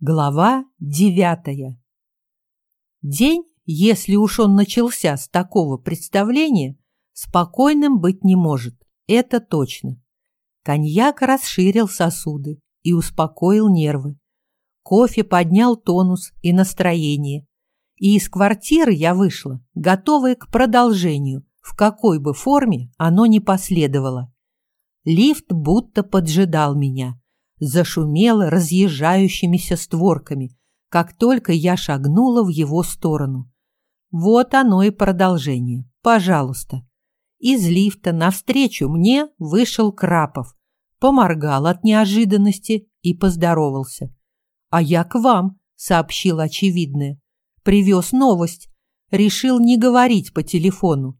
Глава девятая День, если уж он начался с такого представления, спокойным быть не может, это точно. Коньяк расширил сосуды и успокоил нервы. Кофе поднял тонус и настроение. И из квартиры я вышла, готовая к продолжению, в какой бы форме оно ни последовало. Лифт будто поджидал меня – зашумело разъезжающимися створками, как только я шагнула в его сторону. Вот оно и продолжение. Пожалуйста. Из лифта навстречу мне вышел Крапов, поморгал от неожиданности и поздоровался. «А я к вам», — сообщил очевидное. «Привез новость. Решил не говорить по телефону».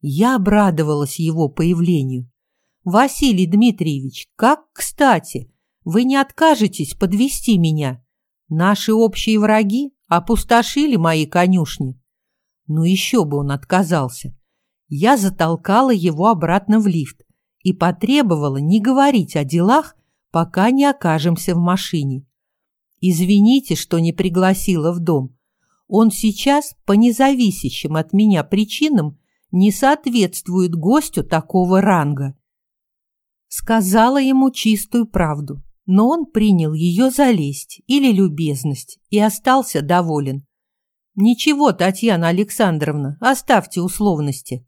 Я обрадовалась его появлению. «Василий Дмитриевич, как кстати!» Вы не откажетесь подвести меня? Наши общие враги опустошили мои конюшни. Ну еще бы он отказался. Я затолкала его обратно в лифт и потребовала не говорить о делах, пока не окажемся в машине. Извините, что не пригласила в дом. Он сейчас, по независящим от меня причинам, не соответствует гостю такого ранга. Сказала ему чистую правду но он принял ее за лесть или любезность и остался доволен. «Ничего, Татьяна Александровна, оставьте условности».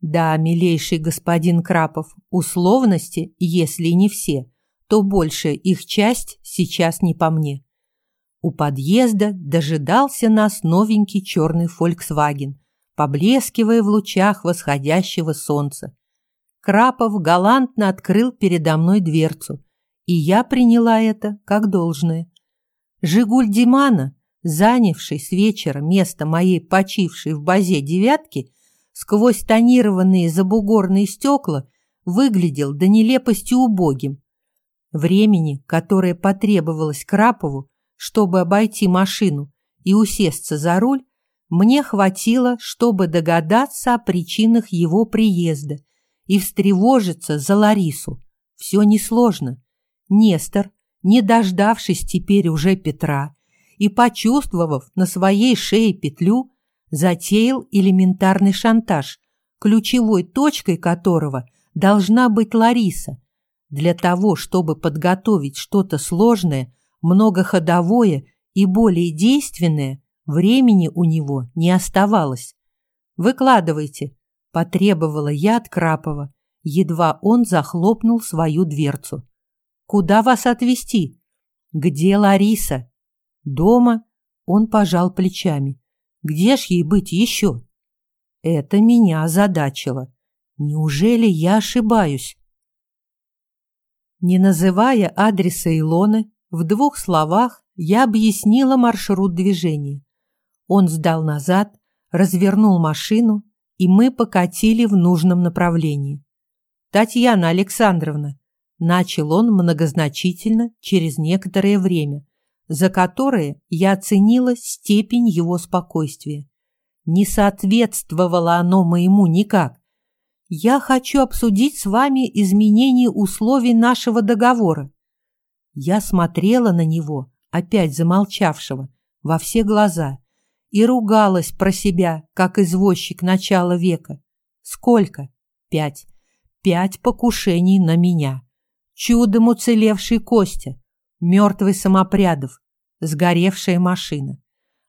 «Да, милейший господин Крапов, условности, если не все, то большая их часть сейчас не по мне». У подъезда дожидался нас новенький черный «Фольксваген», поблескивая в лучах восходящего солнца. Крапов галантно открыл передо мной дверцу – и я приняла это как должное. «Жигуль» Димана, занявший с вечера место моей почившей в базе девятки, сквозь тонированные забугорные стекла выглядел до нелепости убогим. Времени, которое потребовалось Крапову, чтобы обойти машину и усесться за руль, мне хватило, чтобы догадаться о причинах его приезда и встревожиться за Ларису. Все несложно. Нестор, не дождавшись теперь уже Петра и почувствовав на своей шее петлю, затеял элементарный шантаж, ключевой точкой которого должна быть Лариса. Для того, чтобы подготовить что-то сложное, многоходовое и более действенное, времени у него не оставалось. «Выкладывайте», – потребовала я от Крапова, едва он захлопнул свою дверцу. Куда вас отвезти? Где Лариса? Дома? Он пожал плечами. Где ж ей быть еще? Это меня озадачило. Неужели я ошибаюсь? Не называя адреса Илоны, в двух словах я объяснила маршрут движения. Он сдал назад, развернул машину, и мы покатили в нужном направлении. «Татьяна Александровна, Начал он многозначительно через некоторое время, за которое я оценила степень его спокойствия. Не соответствовало оно моему никак. Я хочу обсудить с вами изменение условий нашего договора. Я смотрела на него, опять замолчавшего, во все глаза и ругалась про себя, как извозчик начала века. Сколько? Пять. Пять покушений на меня чудом уцелевший Костя, мертвый Самопрядов, сгоревшая машина.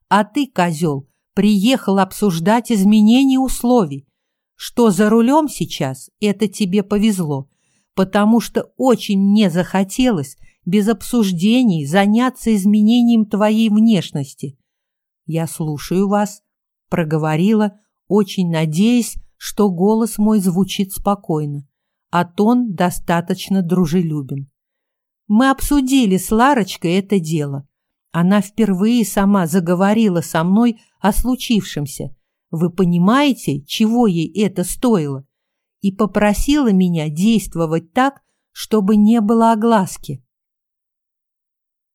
А ты, козел, приехал обсуждать изменение условий. Что за рулем сейчас, это тебе повезло, потому что очень мне захотелось без обсуждений заняться изменением твоей внешности. Я слушаю вас, проговорила, очень надеясь, что голос мой звучит спокойно а тон достаточно дружелюбен. Мы обсудили с Ларочкой это дело. Она впервые сама заговорила со мной о случившемся. Вы понимаете, чего ей это стоило? И попросила меня действовать так, чтобы не было огласки.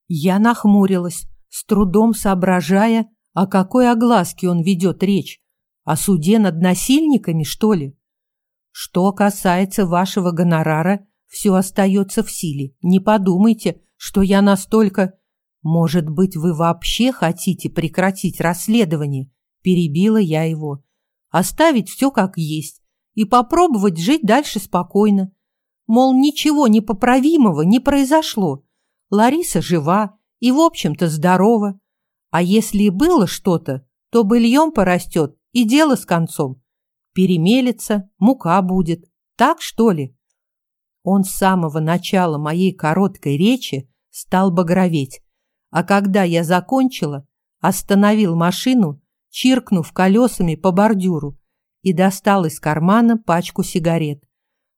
Я нахмурилась, с трудом соображая, о какой огласке он ведет речь. О суде над насильниками, что ли? Что касается вашего гонорара, все остается в силе. Не подумайте, что я настолько... Может быть, вы вообще хотите прекратить расследование? Перебила я его. Оставить все как есть и попробовать жить дальше спокойно. Мол, ничего непоправимого не произошло. Лариса жива и, в общем-то, здорова. А если и было что-то, то быльем порастет и дело с концом. Перемелется, мука будет. Так, что ли? Он с самого начала моей короткой речи стал багроветь, а когда я закончила, остановил машину, чиркнув колесами по бордюру и достал из кармана пачку сигарет.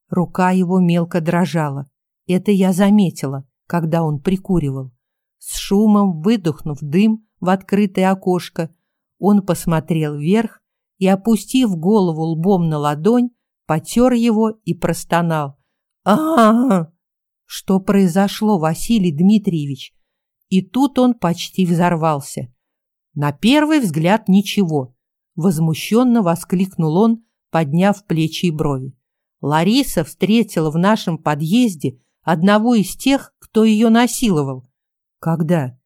Рука его мелко дрожала. Это я заметила, когда он прикуривал. С шумом выдохнув дым в открытое окошко, он посмотрел вверх и, опустив голову лбом на ладонь, потер его и простонал. а, Что произошло, Василий Дмитриевич? И тут он почти взорвался. На первый взгляд ничего. Возмущенно воскликнул он, подняв плечи и брови. Лариса встретила в нашем подъезде одного из тех, кто ее насиловал. Когда?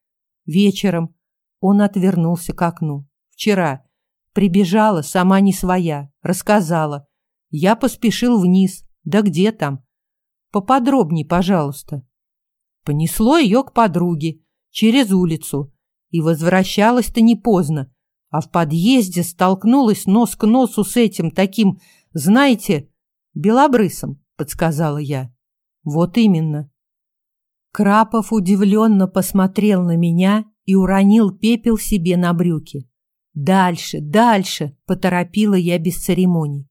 Вечером. Он отвернулся к окну. Вчера. Прибежала, сама не своя. Рассказала. Я поспешил вниз. Да где там? Поподробней, пожалуйста. Понесло ее к подруге через улицу. И возвращалась-то не поздно, а в подъезде столкнулась нос к носу с этим таким, знаете, белобрысом, подсказала я. Вот именно. Крапов удивленно посмотрел на меня и уронил пепел себе на брюки. «Дальше, дальше!» – поторопила я без церемоний.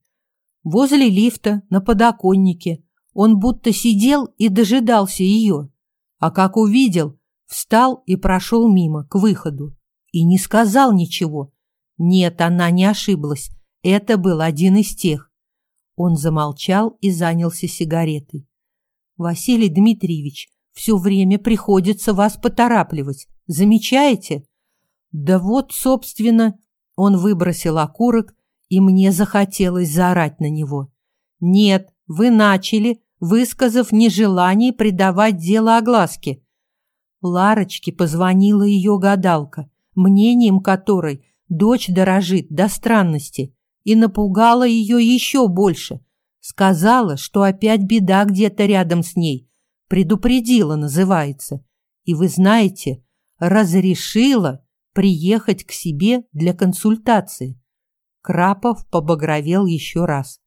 Возле лифта, на подоконнике, он будто сидел и дожидался ее. А как увидел, Встал и прошел мимо, к выходу. И не сказал ничего. Нет, она не ошиблась. Это был один из тех. Он замолчал и занялся сигаретой. «Василий Дмитриевич, все время приходится вас поторапливать. Замечаете?» «Да вот, собственно...» Он выбросил окурок, и мне захотелось заорать на него. «Нет, вы начали, высказав нежелание придавать дело огласке. Ларочке позвонила ее гадалка, мнением которой дочь дорожит до странности, и напугала ее еще больше. Сказала, что опять беда где-то рядом с ней. Предупредила, называется. И вы знаете, разрешила приехать к себе для консультации. Крапов побагровел еще раз.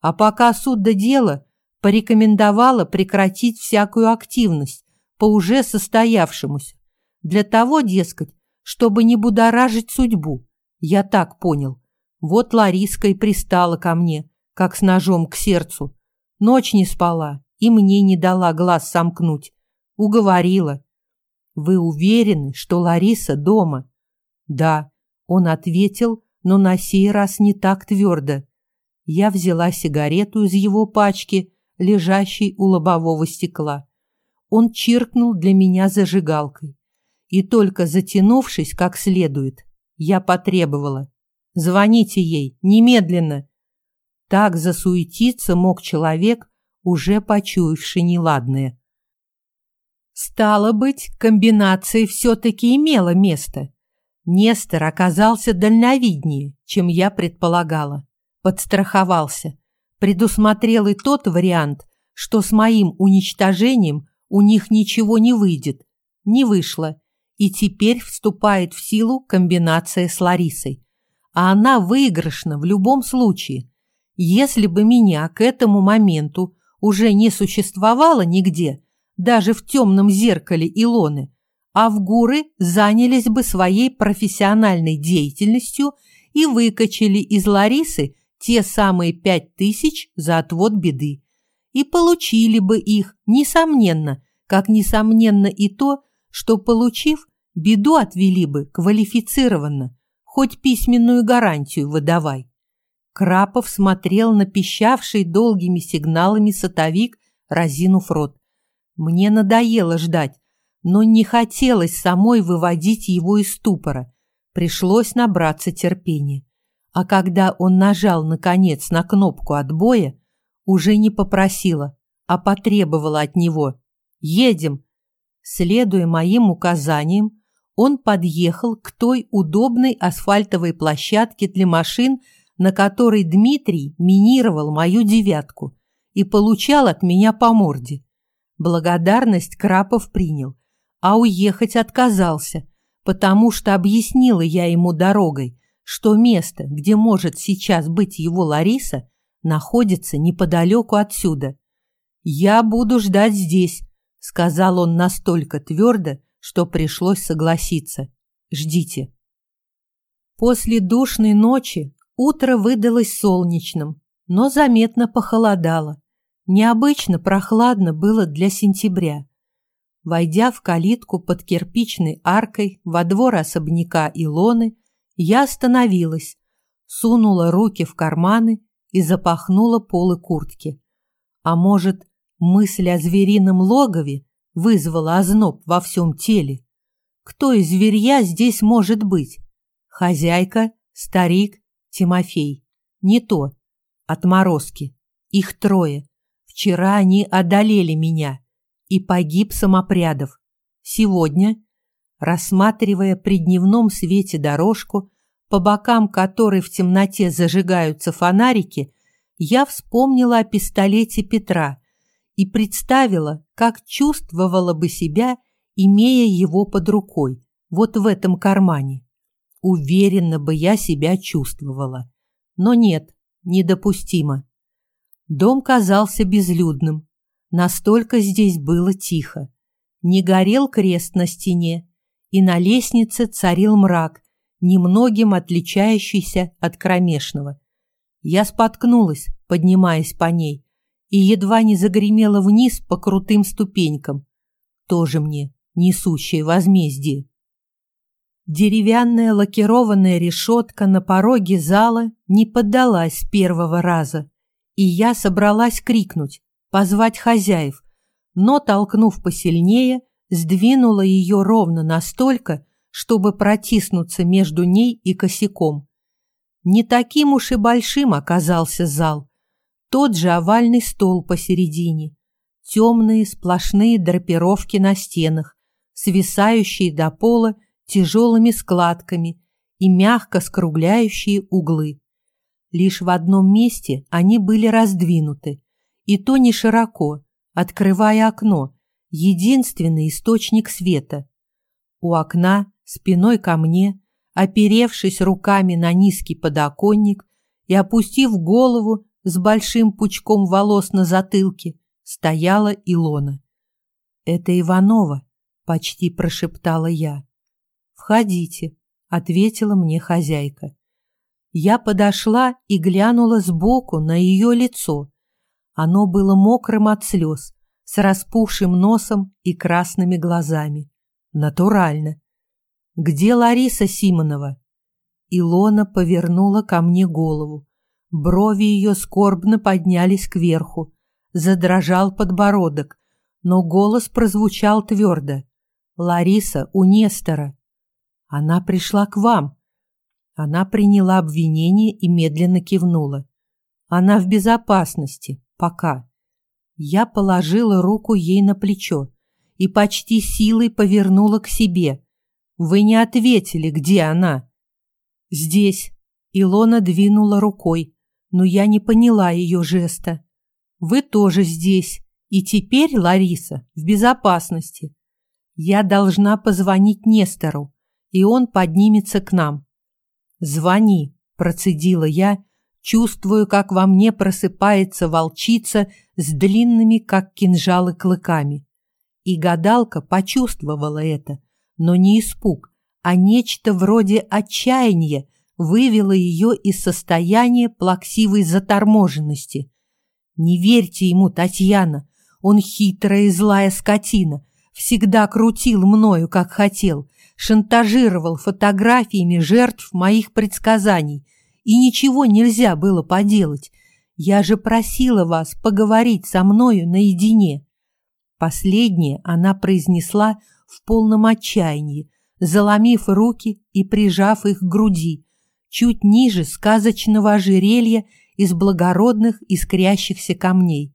А пока суд до дела порекомендовала прекратить всякую активность, по уже состоявшемуся. Для того, дескать, чтобы не будоражить судьбу. Я так понял. Вот Лариска и пристала ко мне, как с ножом к сердцу. Ночь не спала и мне не дала глаз сомкнуть. Уговорила. «Вы уверены, что Лариса дома?» «Да», — он ответил, но на сей раз не так твердо. Я взяла сигарету из его пачки, лежащей у лобового стекла он чиркнул для меня зажигалкой. И только затянувшись как следует, я потребовала. «Звоните ей, немедленно!» Так засуетиться мог человек, уже почуявший неладное. Стало быть, комбинация все-таки имела место. Нестор оказался дальновиднее, чем я предполагала. Подстраховался. Предусмотрел и тот вариант, что с моим уничтожением у них ничего не выйдет. Не вышло. И теперь вступает в силу комбинация с Ларисой. А она выигрышна в любом случае. Если бы меня к этому моменту уже не существовало нигде, даже в темном зеркале Илоны, а в гуры занялись бы своей профессиональной деятельностью и выкачали из Ларисы те самые пять тысяч за отвод беды и получили бы их, несомненно, как несомненно и то, что, получив, беду отвели бы квалифицированно, хоть письменную гарантию выдавай. Крапов смотрел на пищавший долгими сигналами сотовик, разинув рот. Мне надоело ждать, но не хотелось самой выводить его из ступора. Пришлось набраться терпения. А когда он нажал, наконец, на кнопку отбоя, уже не попросила, а потребовала от него. «Едем!» Следуя моим указаниям, он подъехал к той удобной асфальтовой площадке для машин, на которой Дмитрий минировал мою девятку и получал от меня по морде. Благодарность Крапов принял, а уехать отказался, потому что объяснила я ему дорогой, что место, где может сейчас быть его Лариса, находится неподалеку отсюда. «Я буду ждать здесь», — сказал он настолько твердо, что пришлось согласиться. «Ждите». После душной ночи утро выдалось солнечным, но заметно похолодало. Необычно прохладно было для сентября. Войдя в калитку под кирпичной аркой во двор особняка Илоны, я остановилась, сунула руки в карманы и запахнула полы куртки. А может, мысль о зверином логове вызвала озноб во всем теле? Кто из зверья здесь может быть? Хозяйка, старик, Тимофей. Не то. Отморозки. Их трое. Вчера они одолели меня. И погиб Самопрядов. Сегодня рассматривая при дневном свете дорожку, по бокам которой в темноте зажигаются фонарики, я вспомнила о пистолете Петра и представила, как чувствовала бы себя, имея его под рукой, вот в этом кармане. Уверенно бы я себя чувствовала. Но нет, недопустимо. Дом казался безлюдным. Настолько здесь было тихо. Не горел крест на стене, и на лестнице царил мрак, немногим отличающийся от кромешного. Я споткнулась, поднимаясь по ней, и едва не загремела вниз по крутым ступенькам. Тоже мне несущее возмездие. Деревянная лакированная решетка на пороге зала не поддалась с первого раза, и я собралась крикнуть, позвать хозяев, но, толкнув посильнее, сдвинула ее ровно настолько, чтобы протиснуться между ней и косяком. Не таким уж и большим оказался зал. Тот же овальный стол посередине, темные сплошные драпировки на стенах, свисающие до пола тяжелыми складками и мягко скругляющие углы. Лишь в одном месте они были раздвинуты, и то не широко, открывая окно, единственный источник света. У окна, спиной ко мне, оперевшись руками на низкий подоконник и опустив голову с большим пучком волос на затылке, стояла Илона. «Это Иванова», — почти прошептала я. «Входите», — ответила мне хозяйка. Я подошла и глянула сбоку на ее лицо. Оно было мокрым от слез, с распухшим носом и красными глазами. Натурально. «Где Лариса Симонова?» Илона повернула ко мне голову. Брови ее скорбно поднялись кверху. Задрожал подбородок, но голос прозвучал твердо. «Лариса у Нестора». «Она пришла к вам». Она приняла обвинение и медленно кивнула. «Она в безопасности. Пока». Я положила руку ей на плечо и почти силой повернула к себе. Вы не ответили, где она? Здесь. Илона двинула рукой, но я не поняла ее жеста. Вы тоже здесь. И теперь, Лариса, в безопасности. Я должна позвонить Нестору, и он поднимется к нам. Звони, процедила я, чувствую, как во мне просыпается волчица с длинными, как кинжалы, клыками. И гадалка почувствовала это, но не испуг, а нечто вроде отчаяния вывело ее из состояния плаксивой заторможенности. «Не верьте ему, Татьяна, он хитрая и злая скотина, всегда крутил мною, как хотел, шантажировал фотографиями жертв моих предсказаний, и ничего нельзя было поделать. Я же просила вас поговорить со мною наедине. Последнее она произнесла в полном отчаянии, заломив руки и прижав их к груди, чуть ниже сказочного ожерелья из благородных искрящихся камней.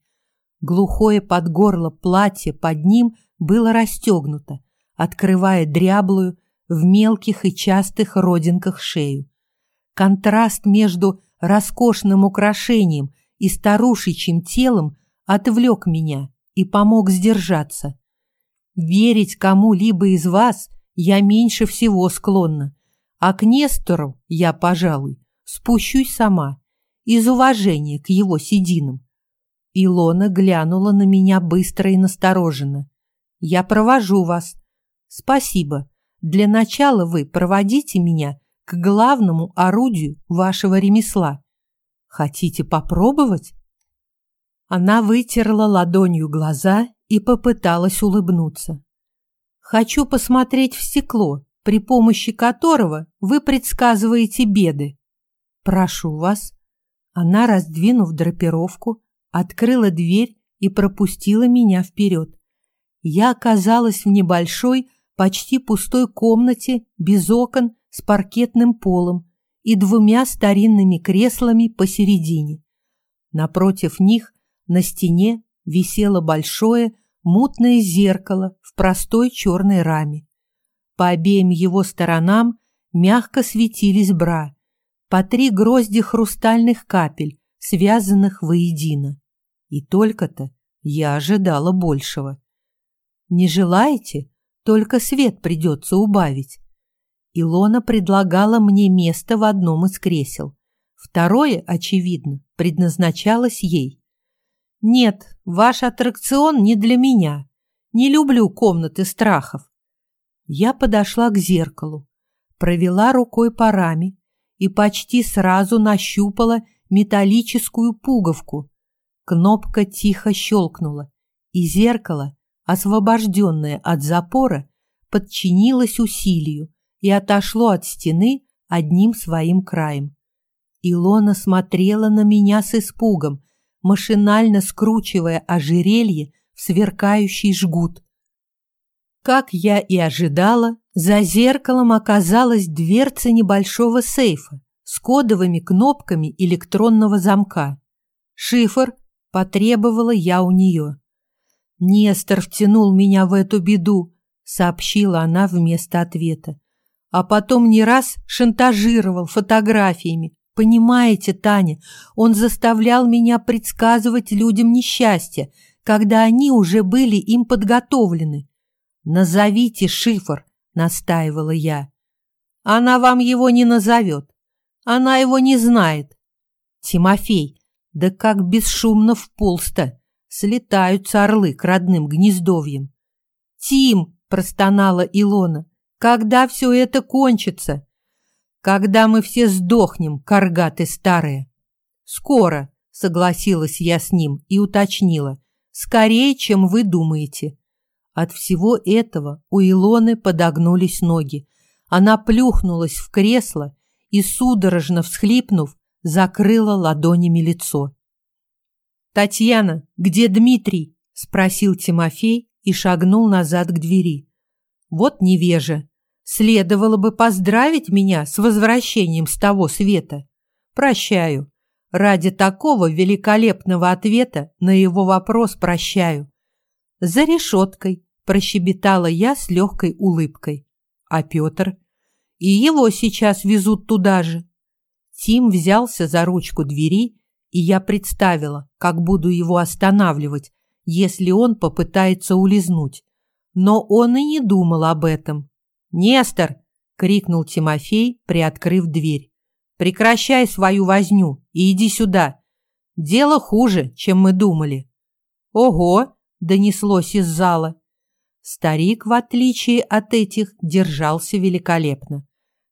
Глухое под горло платье под ним было расстегнуто, открывая дряблую в мелких и частых родинках шею. Контраст между роскошным украшением и старушечьим телом отвлек меня и помог сдержаться. Верить кому-либо из вас я меньше всего склонна, а к Нестору я, пожалуй, спущусь сама, из уважения к его сединам. Илона глянула на меня быстро и настороженно. «Я провожу вас. Спасибо. Для начала вы проводите меня к главному орудию вашего ремесла. Хотите попробовать?» Она вытерла ладонью глаза и попыталась улыбнуться. «Хочу посмотреть в стекло, при помощи которого вы предсказываете беды. Прошу вас». Она, раздвинув драпировку, открыла дверь и пропустила меня вперед. Я оказалась в небольшой, почти пустой комнате, без окон, с паркетным полом и двумя старинными креслами посередине. Напротив них на стене висело большое мутное зеркало в простой черной раме. По обеим его сторонам мягко светились бра, по три грозди хрустальных капель, связанных воедино. И только-то я ожидала большего. «Не желаете? Только свет придется убавить». Илона предлагала мне место в одном из кресел. Второе, очевидно, предназначалось ей. «Нет, ваш аттракцион не для меня. Не люблю комнаты страхов». Я подошла к зеркалу, провела рукой по раме и почти сразу нащупала металлическую пуговку. Кнопка тихо щелкнула, и зеркало, освобожденное от запора, подчинилось усилию и отошло от стены одним своим краем. Илона смотрела на меня с испугом, машинально скручивая ожерелье в сверкающий жгут. Как я и ожидала, за зеркалом оказалась дверца небольшого сейфа с кодовыми кнопками электронного замка. Шифр потребовала я у нее. «Нестор втянул меня в эту беду», — сообщила она вместо ответа. «А потом не раз шантажировал фотографиями, Понимаете, Таня, он заставлял меня предсказывать людям несчастье, когда они уже были им подготовлены. «Назовите шифр», — настаивала я. «Она вам его не назовет. Она его не знает». «Тимофей, да как бесшумно вполз-то! Слетаются орлы к родным гнездовьям». «Тим!» — простонала Илона. «Когда все это кончится?» когда мы все сдохнем, каргаты старые. Скоро, согласилась я с ним и уточнила, скорее, чем вы думаете. От всего этого у Илоны подогнулись ноги. Она плюхнулась в кресло и, судорожно всхлипнув, закрыла ладонями лицо. «Татьяна, где Дмитрий?» — спросил Тимофей и шагнул назад к двери. «Вот невежа! Следовало бы поздравить меня с возвращением с того света. Прощаю. Ради такого великолепного ответа на его вопрос прощаю. За решеткой прощебетала я с легкой улыбкой. А Петр? И его сейчас везут туда же. Тим взялся за ручку двери, и я представила, как буду его останавливать, если он попытается улизнуть. Но он и не думал об этом. «Нестор!» — крикнул Тимофей, приоткрыв дверь. «Прекращай свою возню и иди сюда. Дело хуже, чем мы думали». «Ого!» — донеслось из зала. Старик, в отличие от этих, держался великолепно.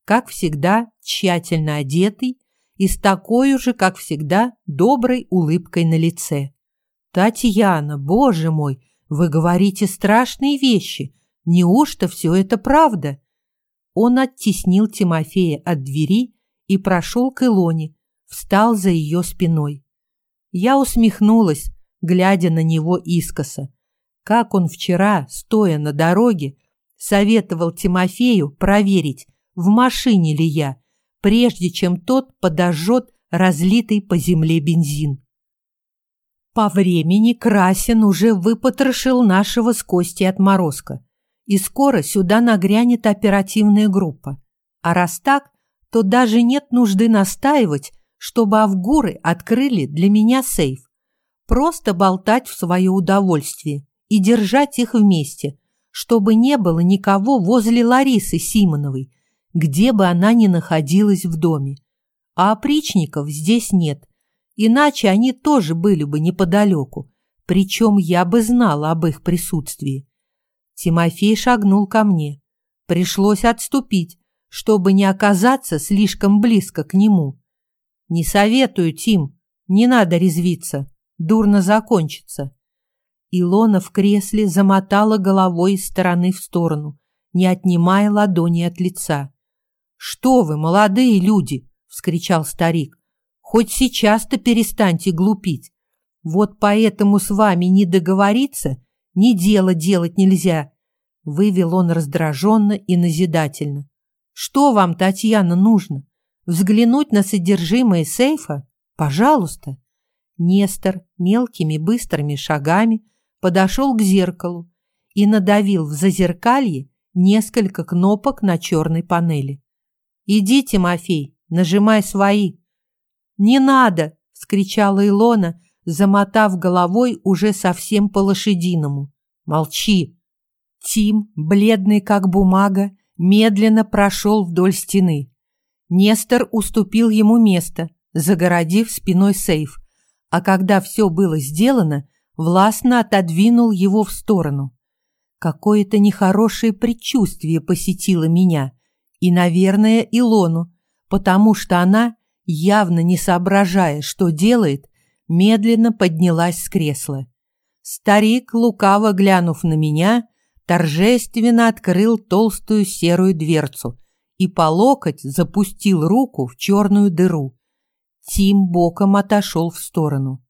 Как всегда, тщательно одетый и с такой же, как всегда, доброй улыбкой на лице. «Татьяна, боже мой, вы говорите страшные вещи!» Неужто все это правда? Он оттеснил Тимофея от двери и прошел к Илоне, встал за ее спиной. Я усмехнулась, глядя на него искоса. Как он вчера, стоя на дороге, советовал Тимофею проверить, в машине ли я, прежде чем тот подожжет разлитый по земле бензин. По времени Красин уже выпотрошил нашего с Кости отморозка, и скоро сюда нагрянет оперативная группа. А раз так, то даже нет нужды настаивать, чтобы Авгуры открыли для меня сейф. Просто болтать в свое удовольствие и держать их вместе, чтобы не было никого возле Ларисы Симоновой, где бы она ни находилась в доме. А опричников здесь нет, иначе они тоже были бы неподалеку, причем я бы знала об их присутствии. Тимофей шагнул ко мне. Пришлось отступить, чтобы не оказаться слишком близко к нему. «Не советую, Тим, не надо резвиться, дурно закончится». Илона в кресле замотала головой из стороны в сторону, не отнимая ладони от лица. «Что вы, молодые люди!» — вскричал старик. «Хоть сейчас-то перестаньте глупить. Вот поэтому с вами не договориться, ни дело делать нельзя!» Вывел он раздраженно и назидательно. «Что вам, Татьяна, нужно? Взглянуть на содержимое сейфа? Пожалуйста!» Нестор мелкими быстрыми шагами подошел к зеркалу и надавил в зазеркалье несколько кнопок на черной панели. «Иди, Тимофей, нажимай свои». «Не надо!» — вскричала Илона, замотав головой уже совсем по-лошадиному. «Молчи!» Тим, бледный как бумага, медленно прошел вдоль стены. Нестор уступил ему место, загородив спиной сейф, а когда все было сделано, властно отодвинул его в сторону. Какое-то нехорошее предчувствие посетило меня и, наверное, Илону, потому что она, явно не соображая, что делает, медленно поднялась с кресла. Старик, лукаво глянув на меня, торжественно открыл толстую серую дверцу и по локоть запустил руку в черную дыру. Тим боком отошел в сторону.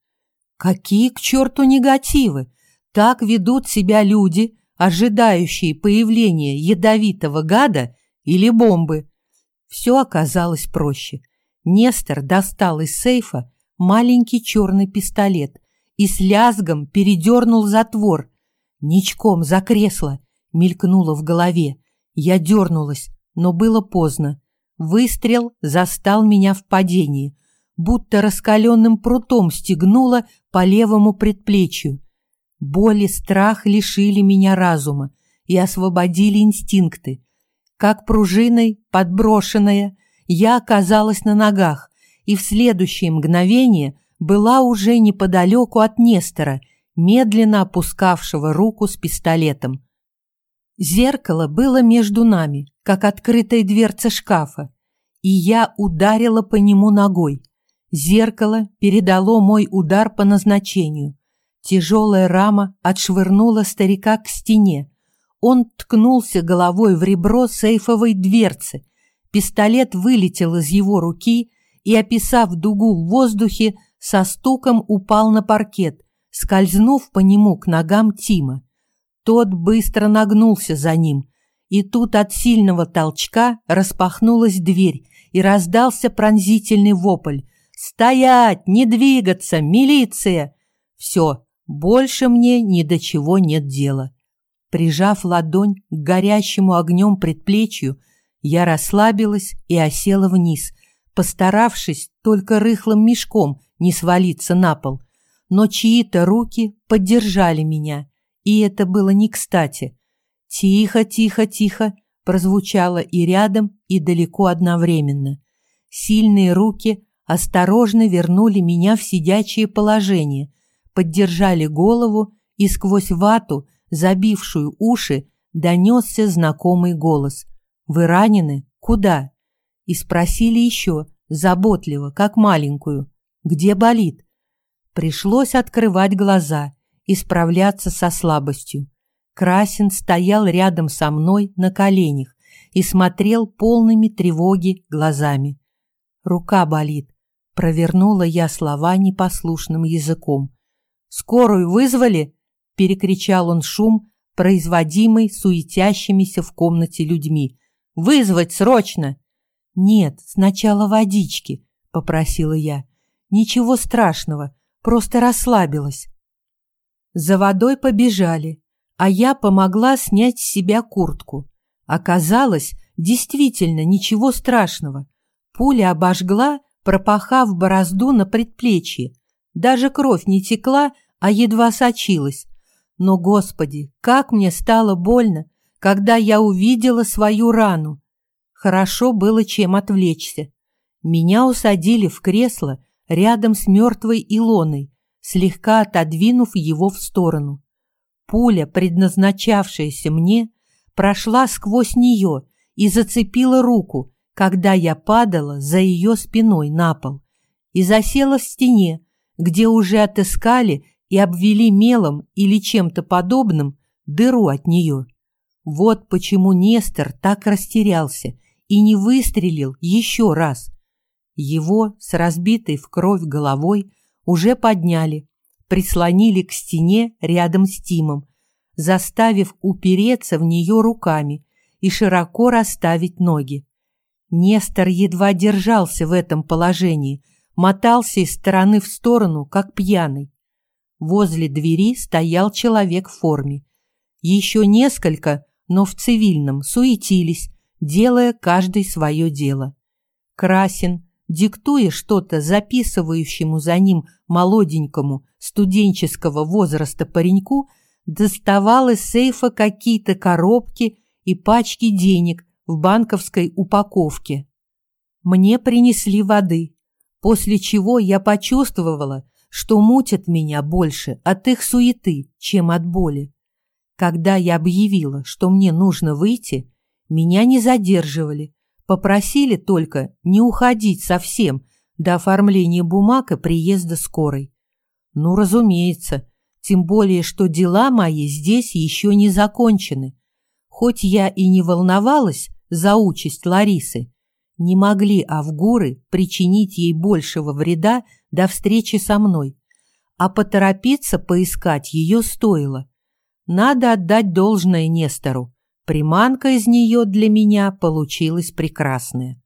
Какие к черту негативы! Так ведут себя люди, ожидающие появления ядовитого гада или бомбы. Все оказалось проще. Нестор достал из сейфа маленький черный пистолет и с лязгом передернул затвор. Ничком за кресло мелькнуло в голове. Я дернулась, но было поздно. Выстрел застал меня в падении будто раскаленным прутом стегнуло по левому предплечью. Боль и страх лишили меня разума и освободили инстинкты. Как пружиной, подброшенная, я оказалась на ногах и в следующее мгновение была уже неподалеку от Нестора, медленно опускавшего руку с пистолетом. Зеркало было между нами, как открытая дверца шкафа, и я ударила по нему ногой. Зеркало передало мой удар по назначению. Тяжелая рама отшвырнула старика к стене. Он ткнулся головой в ребро сейфовой дверцы. Пистолет вылетел из его руки и, описав дугу в воздухе, со стуком упал на паркет, скользнув по нему к ногам Тима. Тот быстро нагнулся за ним, и тут от сильного толчка распахнулась дверь, и раздался пронзительный вопль — «Стоять! Не двигаться! Милиция!» «Все, больше мне ни до чего нет дела». Прижав ладонь к горящему огнем предплечью, я расслабилась и осела вниз, постаравшись только рыхлым мешком не свалиться на пол. Но чьи-то руки поддержали меня, и это было не кстати. «Тихо, тихо, тихо!» прозвучало и рядом, и далеко одновременно. Сильные руки осторожно вернули меня в сидячее положение, поддержали голову, и сквозь вату, забившую уши, донесся знакомый голос. «Вы ранены? Куда?» И спросили еще, заботливо, как маленькую, «Где болит?» Пришлось открывать глаза и справляться со слабостью. Красин стоял рядом со мной на коленях и смотрел полными тревоги глазами. Рука болит, Провернула я слова непослушным языком. «Скорую вызвали?» – перекричал он шум, производимый суетящимися в комнате людьми. «Вызвать срочно!» «Нет, сначала водички», – попросила я. «Ничего страшного, просто расслабилась. За водой побежали, а я помогла снять с себя куртку. Оказалось, действительно ничего страшного. Пуля обожгла, пропахав борозду на предплечье. Даже кровь не текла, а едва сочилась. Но, Господи, как мне стало больно, когда я увидела свою рану. Хорошо было чем отвлечься. Меня усадили в кресло рядом с мертвой Илоной, слегка отодвинув его в сторону. Пуля, предназначавшаяся мне, прошла сквозь нее и зацепила руку, когда я падала за ее спиной на пол и засела в стене, где уже отыскали и обвели мелом или чем-то подобным дыру от нее. Вот почему Нестор так растерялся и не выстрелил еще раз. Его с разбитой в кровь головой уже подняли, прислонили к стене рядом с Тимом, заставив упереться в нее руками и широко расставить ноги. Нестор едва держался в этом положении, мотался из стороны в сторону, как пьяный. Возле двери стоял человек в форме. Еще несколько, но в цивильном, суетились, делая каждый свое дело. Красин, диктуя что-то записывающему за ним молоденькому студенческого возраста пареньку, доставал из сейфа какие-то коробки и пачки денег в банковской упаковке. Мне принесли воды, после чего я почувствовала, что мутят меня больше от их суеты, чем от боли. Когда я объявила, что мне нужно выйти, меня не задерживали, Попросили только не уходить совсем до оформления бумаг и приезда скорой. Ну, разумеется, тем более, что дела мои здесь еще не закончены. Хоть я и не волновалась за участь Ларисы, не могли Авгуры причинить ей большего вреда до встречи со мной, а поторопиться поискать ее стоило. Надо отдать должное Нестору. Приманка из нее для меня получилась прекрасная.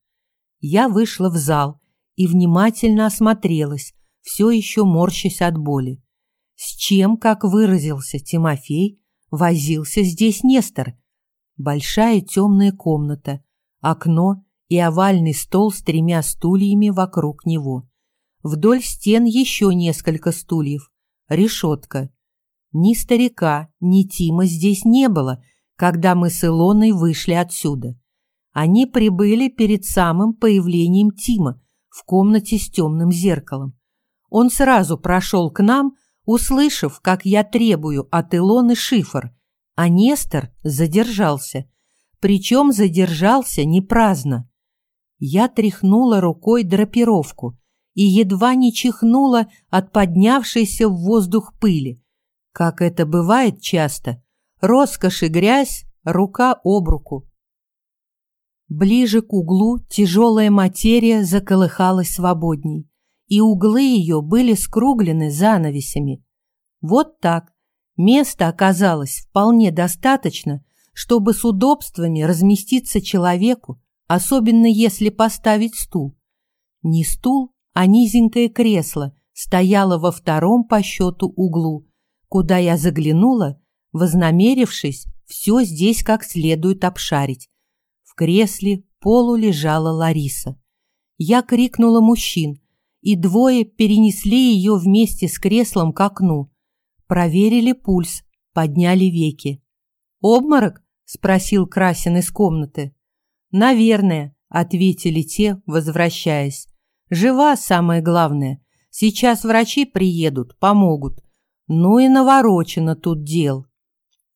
Я вышла в зал и внимательно осмотрелась, все еще морщась от боли. С чем, как выразился Тимофей, возился здесь Нестор? Большая темная комната, окно и овальный стол с тремя стульями вокруг него. Вдоль стен еще несколько стульев, решетка. Ни старика, ни Тима здесь не было — когда мы с Илоной вышли отсюда. Они прибыли перед самым появлением Тима в комнате с темным зеркалом. Он сразу прошел к нам, услышав, как я требую от Илоны шифр, а Нестор задержался. Причем задержался не праздно. Я тряхнула рукой драпировку и едва не чихнула от поднявшейся в воздух пыли. Как это бывает часто, роскошь и грязь рука об руку. Ближе к углу тяжелая материя заколыхалась свободней, и углы ее были скруглены занавесями. Вот так. Места оказалось вполне достаточно, чтобы с удобствами разместиться человеку, особенно если поставить стул. Не стул, а низенькое кресло стояло во втором по счету углу, куда я заглянула вознамерившись все здесь как следует обшарить. В кресле полу лежала Лариса. Я крикнула мужчин, и двое перенесли ее вместе с креслом к окну. Проверили пульс, подняли веки. «Обморок?» — спросил Красин из комнаты. «Наверное», — ответили те, возвращаясь. «Жива самое главное. Сейчас врачи приедут, помогут. Ну и наворочено тут дел».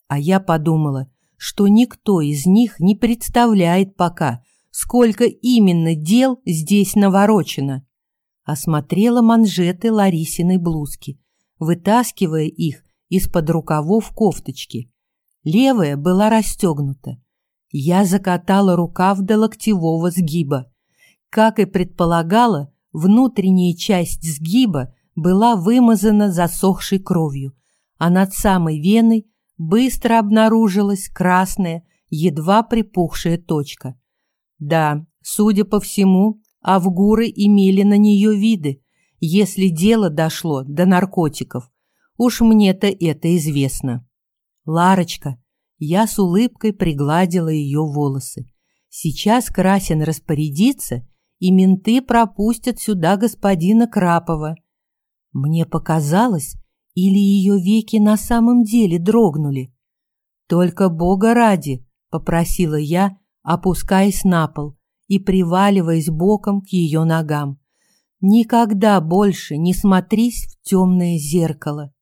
А я подумала, что никто из них не представляет пока, сколько именно дел здесь наворочено. Осмотрела манжеты Ларисиной блузки, вытаскивая их из-под рукавов кофточки. Левая была расстегнута. Я закатала рукав до локтевого сгиба. Как и предполагала, внутренняя часть сгиба была вымазана засохшей кровью, а над самой веной быстро обнаружилась красная, едва припухшая точка. Да, судя по всему, авгуры имели на нее виды, если дело дошло до наркотиков. Уж мне-то это известно. Ларочка, я с улыбкой пригладила ее волосы. Сейчас Красин распорядится, и менты пропустят сюда господина Крапова. Мне показалось, или ее веки на самом деле дрогнули. Только Бога ради, попросила я, опускаясь на пол и приваливаясь боком к ее ногам. Никогда больше не смотрись в темное зеркало.